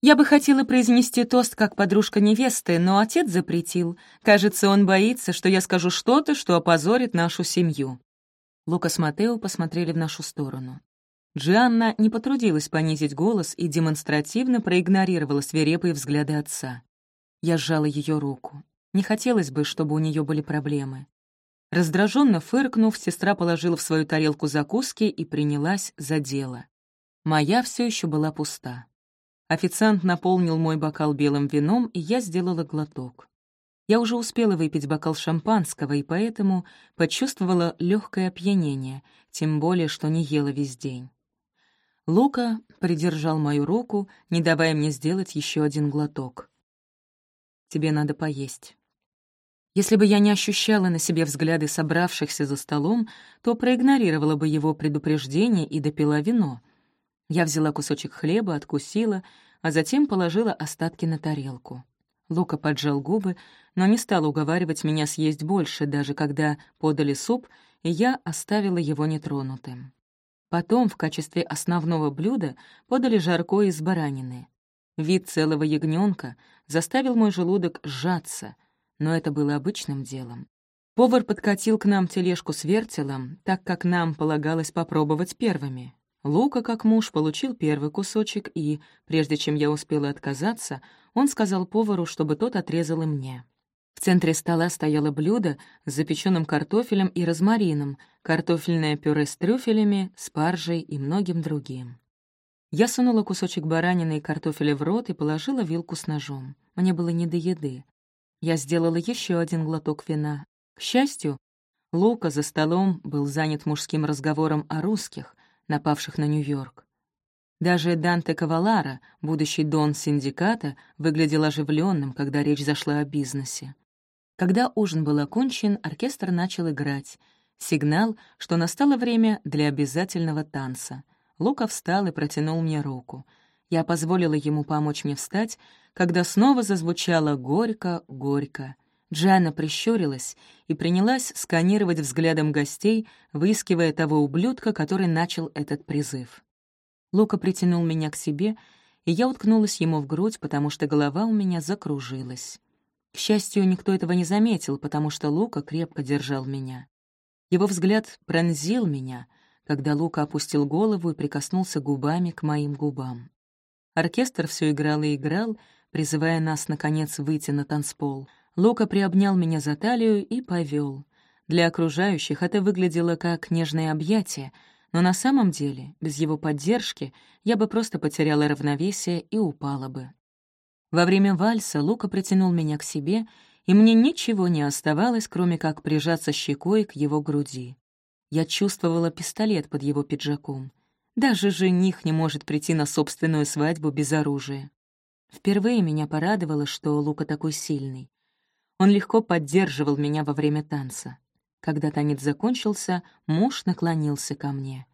«Я бы хотела произнести тост как подружка невесты, но отец запретил. Кажется, он боится, что я скажу что-то, что опозорит нашу семью». Лука с Матео посмотрели в нашу сторону. Джианна не потрудилась понизить голос и демонстративно проигнорировала свирепые взгляды отца. Я сжала ее руку. Не хотелось бы, чтобы у нее были проблемы. Раздраженно фыркнув, сестра положила в свою тарелку закуски и принялась за дело. Моя все еще была пуста. Официант наполнил мой бокал белым вином, и я сделала глоток. Я уже успела выпить бокал шампанского, и поэтому почувствовала легкое опьянение, тем более, что не ела весь день. Лука придержал мою руку, не давая мне сделать еще один глоток. «Тебе надо поесть». Если бы я не ощущала на себе взгляды собравшихся за столом, то проигнорировала бы его предупреждение и допила вино. Я взяла кусочек хлеба, откусила, а затем положила остатки на тарелку. Лука поджал губы, но не стал уговаривать меня съесть больше, даже когда подали суп, и я оставила его нетронутым. Потом в качестве основного блюда подали жаркое из баранины. Вид целого ягненка заставил мой желудок сжаться, но это было обычным делом. Повар подкатил к нам тележку с вертелом, так как нам полагалось попробовать первыми. Лука, как муж, получил первый кусочек, и, прежде чем я успела отказаться, он сказал повару, чтобы тот отрезал и мне. В центре стола стояло блюдо с запеченным картофелем и розмарином, картофельное пюре с трюфелями, спаржей и многим другим. Я сунула кусочек баранины и картофеля в рот и положила вилку с ножом. Мне было не до еды. Я сделала еще один глоток вина. К счастью, Лука за столом был занят мужским разговором о русских, напавших на Нью-Йорк. Даже Данте Кавалара, будущий дон синдиката, выглядел оживленным, когда речь зашла о бизнесе. Когда ужин был окончен, оркестр начал играть. Сигнал, что настало время для обязательного танца. Лука встал и протянул мне руку. Я позволила ему помочь мне встать, когда снова зазвучало «горько-горько». Джанна прищурилась и принялась сканировать взглядом гостей, выискивая того ублюдка, который начал этот призыв. Лука притянул меня к себе, и я уткнулась ему в грудь, потому что голова у меня закружилась. К счастью, никто этого не заметил, потому что Лука крепко держал меня. Его взгляд пронзил меня, когда Лука опустил голову и прикоснулся губами к моим губам. Оркестр все играл и играл, призывая нас, наконец, выйти на танцпол. Лука приобнял меня за талию и повел. Для окружающих это выглядело как нежное объятие, но на самом деле, без его поддержки, я бы просто потеряла равновесие и упала бы. Во время вальса Лука притянул меня к себе, и мне ничего не оставалось, кроме как прижаться щекой к его груди. Я чувствовала пистолет под его пиджаком. Даже жених не может прийти на собственную свадьбу без оружия. Впервые меня порадовало, что Лука такой сильный. Он легко поддерживал меня во время танца. Когда танец закончился, муж наклонился ко мне.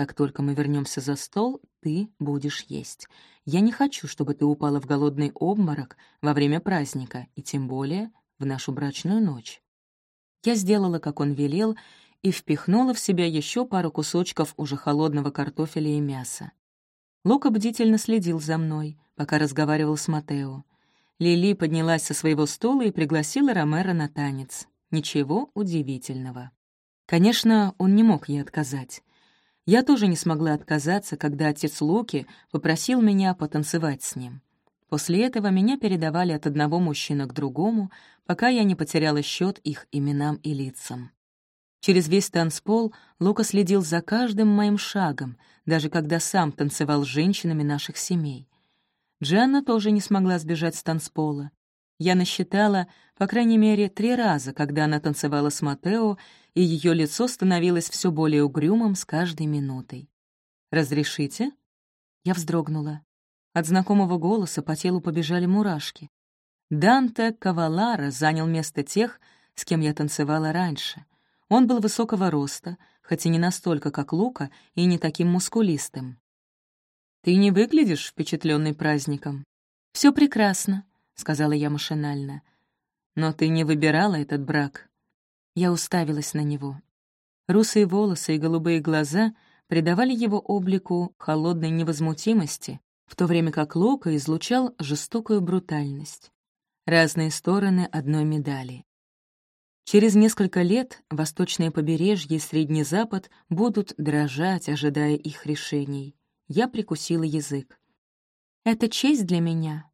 Как только мы вернемся за стол, ты будешь есть. Я не хочу, чтобы ты упала в голодный обморок во время праздника, и тем более в нашу брачную ночь». Я сделала, как он велел, и впихнула в себя еще пару кусочков уже холодного картофеля и мяса. Лука бдительно следил за мной, пока разговаривал с Матео. Лили поднялась со своего стула и пригласила Ромера на танец. Ничего удивительного. Конечно, он не мог ей отказать. Я тоже не смогла отказаться, когда отец Луки попросил меня потанцевать с ним. После этого меня передавали от одного мужчины к другому, пока я не потеряла счет их именам и лицам. Через весь танцпол Лука следил за каждым моим шагом, даже когда сам танцевал с женщинами наших семей. Джанна тоже не смогла сбежать с танцпола. Я насчитала, по крайней мере, три раза, когда она танцевала с Матео, и ее лицо становилось все более угрюмым с каждой минутой. «Разрешите?» Я вздрогнула. От знакомого голоса по телу побежали мурашки. Данте Кавалара занял место тех, с кем я танцевала раньше. Он был высокого роста, хоть и не настолько, как Лука, и не таким мускулистым. «Ты не выглядишь впечатленный праздником?» Все прекрасно», — сказала я машинально. «Но ты не выбирала этот брак». Я уставилась на него. Русые волосы и голубые глаза придавали его облику холодной невозмутимости, в то время как Лока излучал жестокую брутальность. Разные стороны одной медали. Через несколько лет восточное побережье и Средний Запад будут дрожать, ожидая их решений. Я прикусила язык. «Это честь для меня.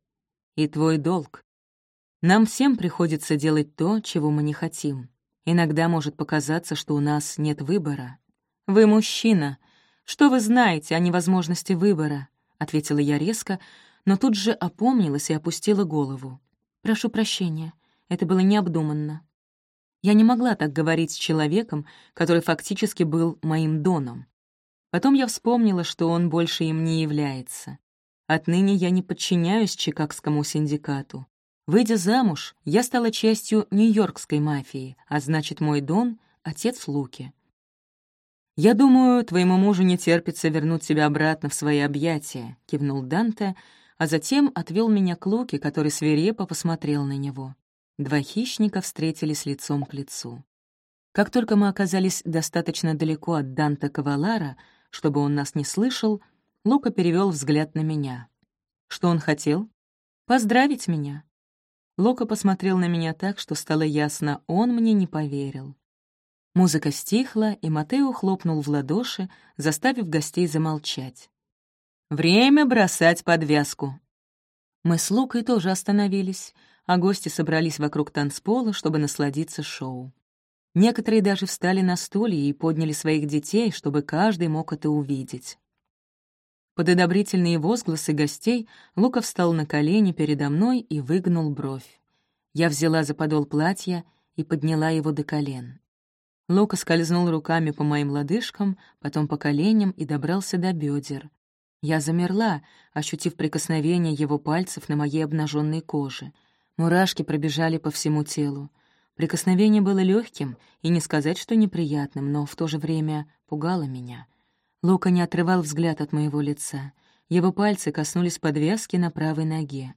И твой долг. Нам всем приходится делать то, чего мы не хотим. Иногда может показаться, что у нас нет выбора. Вы мужчина. Что вы знаете о невозможности выбора?» — ответила я резко, но тут же опомнилась и опустила голову. «Прошу прощения, это было необдуманно. Я не могла так говорить с человеком, который фактически был моим доном. Потом я вспомнила, что он больше им не является. Отныне я не подчиняюсь Чикагскому синдикату. Выйдя замуж, я стала частью нью-йоркской мафии, а значит, мой Дон — отец Луки. «Я думаю, твоему мужу не терпится вернуть себя обратно в свои объятия», — кивнул Данте, а затем отвел меня к Луке, который свирепо посмотрел на него. Два хищника встретились лицом к лицу. Как только мы оказались достаточно далеко от Данте Кавалара, чтобы он нас не слышал, Лука перевел взгляд на меня. Что он хотел? Поздравить меня. Лука посмотрел на меня так, что стало ясно, он мне не поверил. Музыка стихла, и Матео хлопнул в ладоши, заставив гостей замолчать. «Время бросать подвязку». Мы с Лукой тоже остановились, а гости собрались вокруг танцпола, чтобы насладиться шоу. Некоторые даже встали на стулья и подняли своих детей, чтобы каждый мог это увидеть. Под одобрительные возгласы гостей Лука встал на колени передо мной и выгнул бровь. Я взяла за подол платья и подняла его до колен. Лука скользнул руками по моим лодыжкам, потом по коленям и добрался до бедер. Я замерла, ощутив прикосновение его пальцев на моей обнаженной коже. Мурашки пробежали по всему телу. Прикосновение было легким и не сказать, что неприятным, но в то же время пугало меня. Лука не отрывал взгляд от моего лица. Его пальцы коснулись подвязки на правой ноге.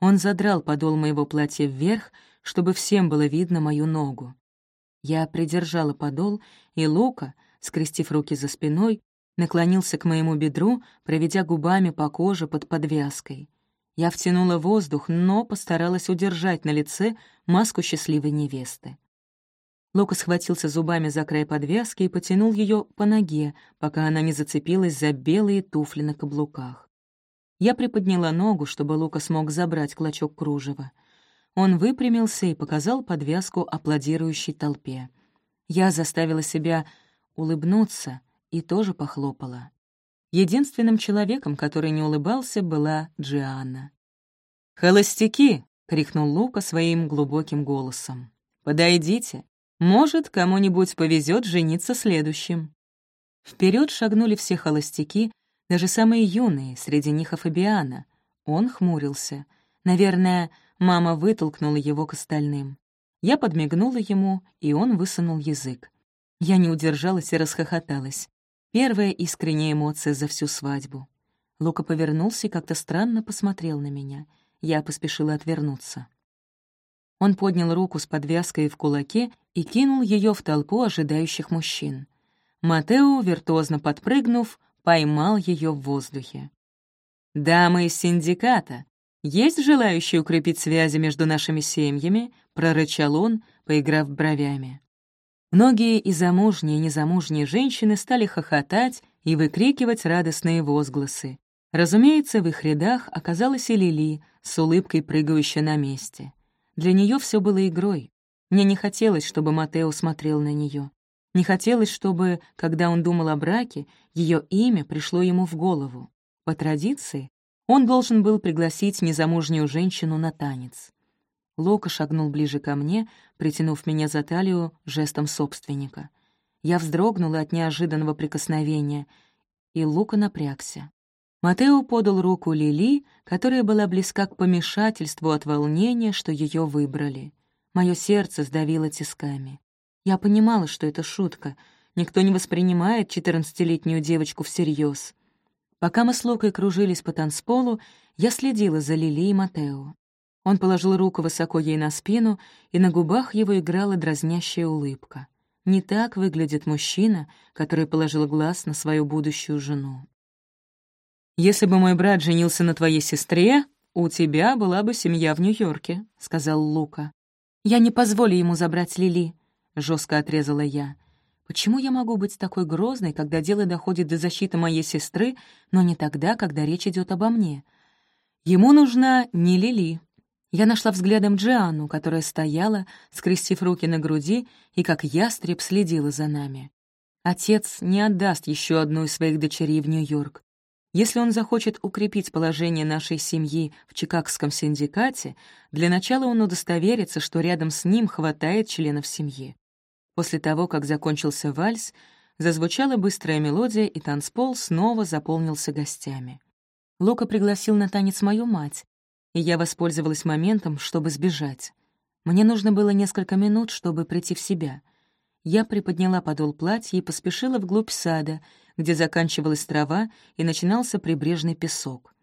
Он задрал подол моего платья вверх, чтобы всем было видно мою ногу. Я придержала подол, и Лука, скрестив руки за спиной, наклонился к моему бедру, проведя губами по коже под подвязкой. Я втянула воздух, но постаралась удержать на лице маску счастливой невесты. Лука схватился зубами за край подвязки и потянул ее по ноге, пока она не зацепилась за белые туфли на каблуках. Я приподняла ногу, чтобы Лука смог забрать клочок кружева. Он выпрямился и показал подвязку аплодирующей толпе. Я заставила себя улыбнуться и тоже похлопала. Единственным человеком, который не улыбался, была Джианна. «Холостяки!» — крикнул Лука своим глубоким голосом. «Подойдите. Может, кому-нибудь повезет жениться следующим». Вперед шагнули все холостяки, даже самые юные, среди них Афабиана. Он хмурился. Наверное, мама вытолкнула его к остальным. Я подмигнула ему, и он высунул язык. Я не удержалась и расхохоталась. Первая искренняя эмоция за всю свадьбу. Лука повернулся и как-то странно посмотрел на меня. Я поспешила отвернуться. Он поднял руку с подвязкой в кулаке и кинул ее в толпу ожидающих мужчин. Матео, виртуозно подпрыгнув, поймал ее в воздухе. «Дамы из синдиката, есть желающие укрепить связи между нашими семьями?» — прорычал он, поиграв бровями. Многие и замужние, и незамужние женщины стали хохотать и выкрикивать радостные возгласы. Разумеется, в их рядах оказалась и Лили, с улыбкой прыгающая на месте. Для нее все было игрой. Мне не хотелось, чтобы Матео смотрел на нее. Не хотелось, чтобы, когда он думал о браке, ее имя пришло ему в голову. По традиции, он должен был пригласить незамужнюю женщину на танец. Лока шагнул ближе ко мне, притянув меня за талию жестом собственника. Я вздрогнула от неожиданного прикосновения, и Лука напрягся. Матео подал руку Лили, которая была близка к помешательству от волнения, что ее выбрали. Мое сердце сдавило тисками. Я понимала, что это шутка. Никто не воспринимает четырнадцатилетнюю девочку всерьез. Пока мы с Лукой кружились по танцполу, я следила за Лили и Матео. Он положил руку высоко ей на спину, и на губах его играла дразнящая улыбка. Не так выглядит мужчина, который положил глаз на свою будущую жену. «Если бы мой брат женился на твоей сестре, у тебя была бы семья в Нью-Йорке», — сказал Лука. «Я не позволю ему забрать Лили», — жестко отрезала я. «Почему я могу быть такой грозной, когда дело доходит до защиты моей сестры, но не тогда, когда речь идет обо мне? Ему нужна не Лили». Я нашла взглядом Джианну, которая стояла, скрестив руки на груди, и как ястреб следила за нами. Отец не отдаст еще одну из своих дочерей в Нью-Йорк. Если он захочет укрепить положение нашей семьи в Чикагском синдикате, для начала он удостоверится, что рядом с ним хватает членов семьи. После того, как закончился вальс, зазвучала быстрая мелодия, и танцпол снова заполнился гостями. Лука пригласил на танец мою мать, и я воспользовалась моментом, чтобы сбежать. Мне нужно было несколько минут, чтобы прийти в себя. Я приподняла подол платья и поспешила вглубь сада, где заканчивалась трава и начинался прибрежный песок.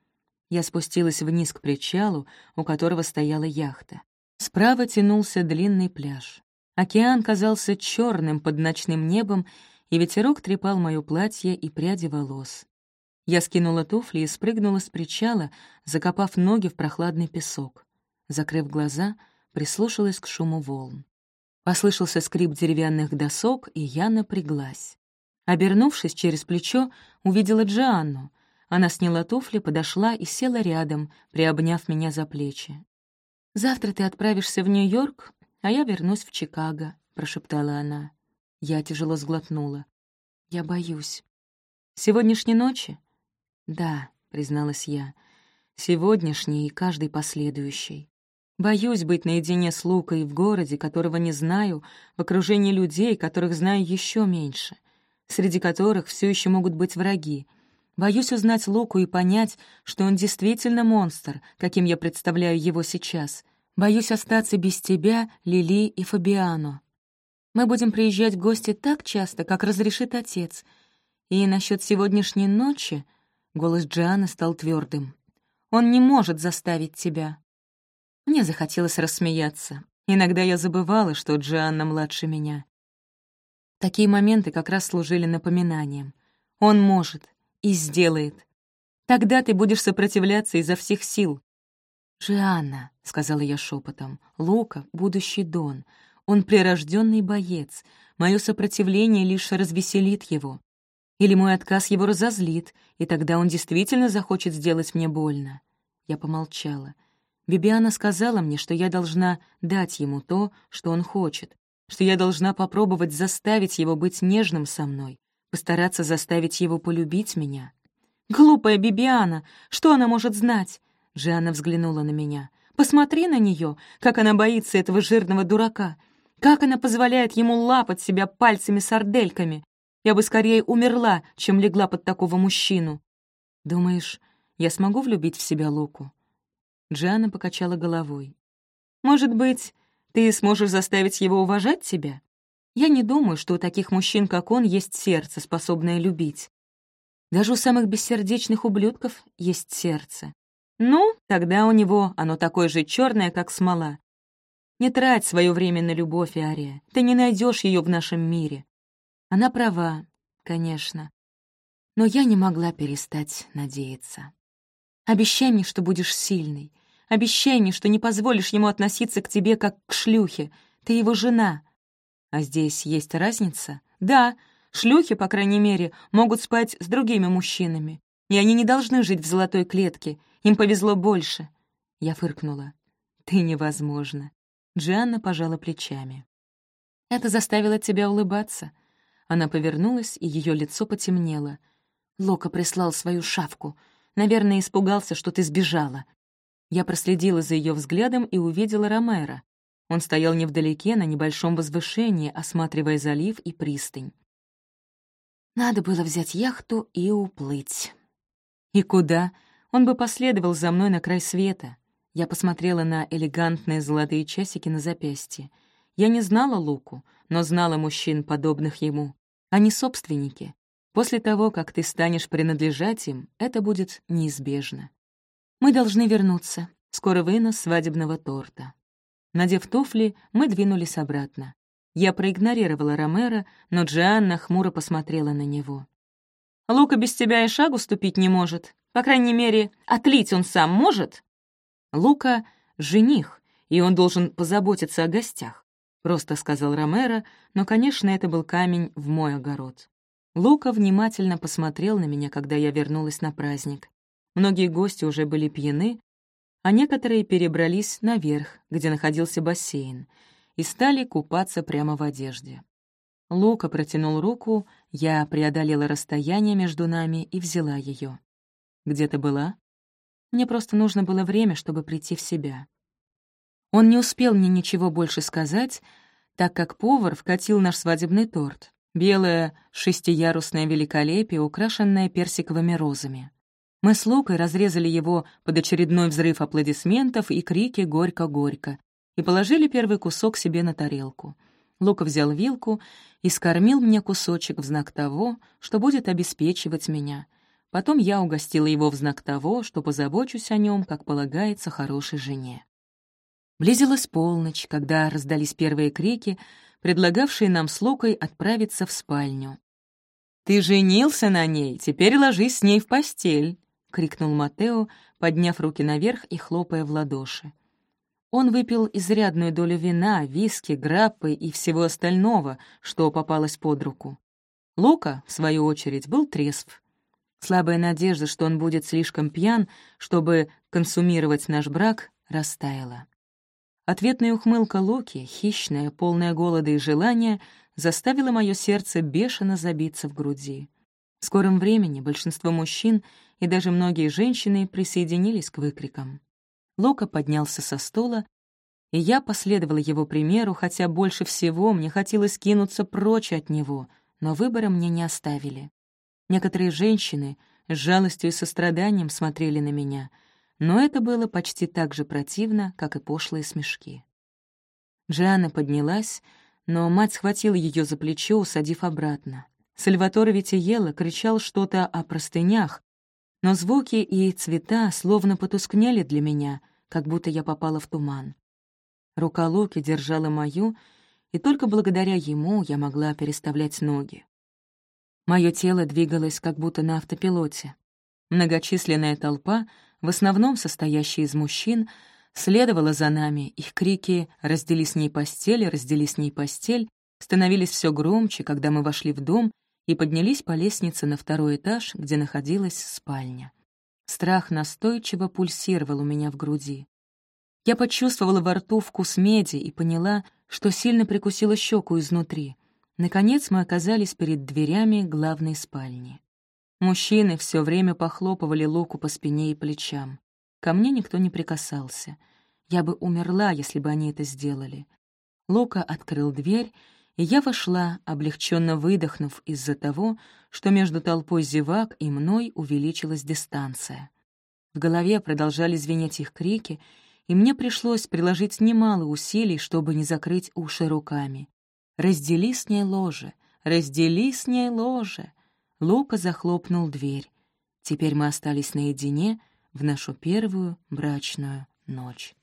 Я спустилась вниз к причалу, у которого стояла яхта. Справа тянулся длинный пляж. Океан казался черным под ночным небом, и ветерок трепал моё платье и пряди волос. Я скинула туфли и спрыгнула с причала, закопав ноги в прохладный песок. Закрыв глаза, прислушалась к шуму волн. Послышался скрип деревянных досок, и я напряглась. Обернувшись через плечо, увидела Джианну. Она сняла туфли, подошла и села рядом, приобняв меня за плечи. «Завтра ты отправишься в Нью-Йорк, а я вернусь в Чикаго», — прошептала она. Я тяжело сглотнула. «Я боюсь». «Сегодняшней ночи?» «Да», — призналась я, — «сегодняшней и каждый последующий. Боюсь быть наедине с Лукой в городе, которого не знаю, в окружении людей, которых знаю еще меньше, среди которых все еще могут быть враги. Боюсь узнать Луку и понять, что он действительно монстр, каким я представляю его сейчас. Боюсь остаться без тебя, Лили и Фабиано. Мы будем приезжать в гости так часто, как разрешит отец. И насчет сегодняшней ночи голос Джианы стал твердым. Он не может заставить тебя. Мне захотелось рассмеяться. Иногда я забывала, что Джианна младше меня. Такие моменты как раз служили напоминанием. Он может и сделает. Тогда ты будешь сопротивляться изо всех сил, «Жианна», — сказала я шепотом, — «Лука — будущий Дон. Он прирожденный боец. Мое сопротивление лишь развеселит его. Или мой отказ его разозлит, и тогда он действительно захочет сделать мне больно». Я помолчала. Бибиана сказала мне, что я должна дать ему то, что он хочет, что я должна попробовать заставить его быть нежным со мной, постараться заставить его полюбить меня. «Глупая Бибиана! Что она может знать? Жанна взглянула на меня. «Посмотри на нее, как она боится этого жирного дурака. Как она позволяет ему лапать себя пальцами-сардельками. Я бы скорее умерла, чем легла под такого мужчину». «Думаешь, я смогу влюбить в себя Луку?» Джианна покачала головой. «Может быть, ты сможешь заставить его уважать тебя? Я не думаю, что у таких мужчин, как он, есть сердце, способное любить. Даже у самых бессердечных ублюдков есть сердце. Ну, тогда у него оно такое же черное, как смола. Не трать свое время на любовь, Ария. Ты не найдешь ее в нашем мире. Она права, конечно. Но я не могла перестать надеяться. Обещай мне, что будешь сильной. Обещай мне, что не позволишь ему относиться к тебе как к шлюхе. Ты его жена. А здесь есть разница? Да, шлюхи, по крайней мере, могут спать с другими мужчинами. И они не должны жить в золотой клетке. Им повезло больше. Я фыркнула. Ты невозможно. Джианна пожала плечами. Это заставило тебя улыбаться. Она повернулась, и ее лицо потемнело. Лока прислал свою шавку. Наверное, испугался, что ты сбежала. Я проследила за ее взглядом и увидела Ромера. Он стоял невдалеке, на небольшом возвышении, осматривая залив и пристань. Надо было взять яхту и уплыть. И куда? Он бы последовал за мной на край света. Я посмотрела на элегантные золотые часики на запястье. Я не знала Луку, но знала мужчин, подобных ему. Они собственники. После того, как ты станешь принадлежать им, это будет неизбежно. Мы должны вернуться. Скоро вынос свадебного торта. Надев туфли, мы двинулись обратно. Я проигнорировала Ромера, но Джианна хмуро посмотрела на него. «Лука без тебя и шагу ступить не может. По крайней мере, отлить он сам может?» «Лука — жених, и он должен позаботиться о гостях», — просто сказал Ромеро, но, конечно, это был камень в мой огород. Лука внимательно посмотрел на меня, когда я вернулась на праздник. Многие гости уже были пьяны, а некоторые перебрались наверх, где находился бассейн, и стали купаться прямо в одежде. Лука протянул руку, я преодолела расстояние между нами и взяла ее. «Где ты была?» Мне просто нужно было время, чтобы прийти в себя. Он не успел мне ничего больше сказать, так как повар вкатил наш свадебный торт. Белое шестиярусное великолепие, украшенное персиковыми розами. Мы с Лукой разрезали его под очередной взрыв аплодисментов и крики «Горько-горько» и положили первый кусок себе на тарелку. Лука взял вилку и скормил мне кусочек в знак того, что будет обеспечивать меня. Потом я угостила его в знак того, что позабочусь о нем, как полагается хорошей жене. Близилась полночь, когда раздались первые крики, предлагавшие нам с Лукой отправиться в спальню. «Ты женился на ней, теперь ложись с ней в постель», — крикнул Матео, подняв руки наверх и хлопая в ладоши. Он выпил изрядную долю вина, виски, граппы и всего остального, что попалось под руку. Лука, в свою очередь, был трезв. Слабая надежда, что он будет слишком пьян, чтобы консумировать наш брак, растаяла. Ответная ухмылка Луки, хищная, полная голода и желания, заставила мое сердце бешено забиться в груди. В скором времени большинство мужчин и даже многие женщины присоединились к выкрикам. Лока поднялся со стола, и я последовала его примеру, хотя больше всего мне хотелось кинуться прочь от него, но выбора мне не оставили. Некоторые женщины с жалостью и состраданием смотрели на меня, но это было почти так же противно, как и пошлые смешки. Джианна поднялась, но мать схватила ее за плечо, усадив обратно. Сальваторе Витиелло кричал что-то о простынях, но звуки и цвета словно потускнели для меня, как будто я попала в туман. Рука Луки держала мою, и только благодаря ему я могла переставлять ноги. Мое тело двигалось как будто на автопилоте. Многочисленная толпа, в основном состоящая из мужчин, следовала за нами, их крики «раздели с ней постель, раздели с ней постель» становились все громче, когда мы вошли в дом и поднялись по лестнице на второй этаж, где находилась спальня. Страх настойчиво пульсировал у меня в груди. Я почувствовала во рту вкус меди и поняла, что сильно прикусила щеку изнутри. Наконец мы оказались перед дверями главной спальни. Мужчины все время похлопывали Луку по спине и плечам. Ко мне никто не прикасался. Я бы умерла, если бы они это сделали. Лука открыл дверь, и я вошла, облегченно выдохнув из-за того, что между толпой зевак и мной увеличилась дистанция. В голове продолжали звенеть их крики, и мне пришлось приложить немало усилий, чтобы не закрыть уши руками. «Раздели с ней ложе! Раздели с ней ложе!» Лука захлопнул дверь. Теперь мы остались наедине в нашу первую брачную ночь.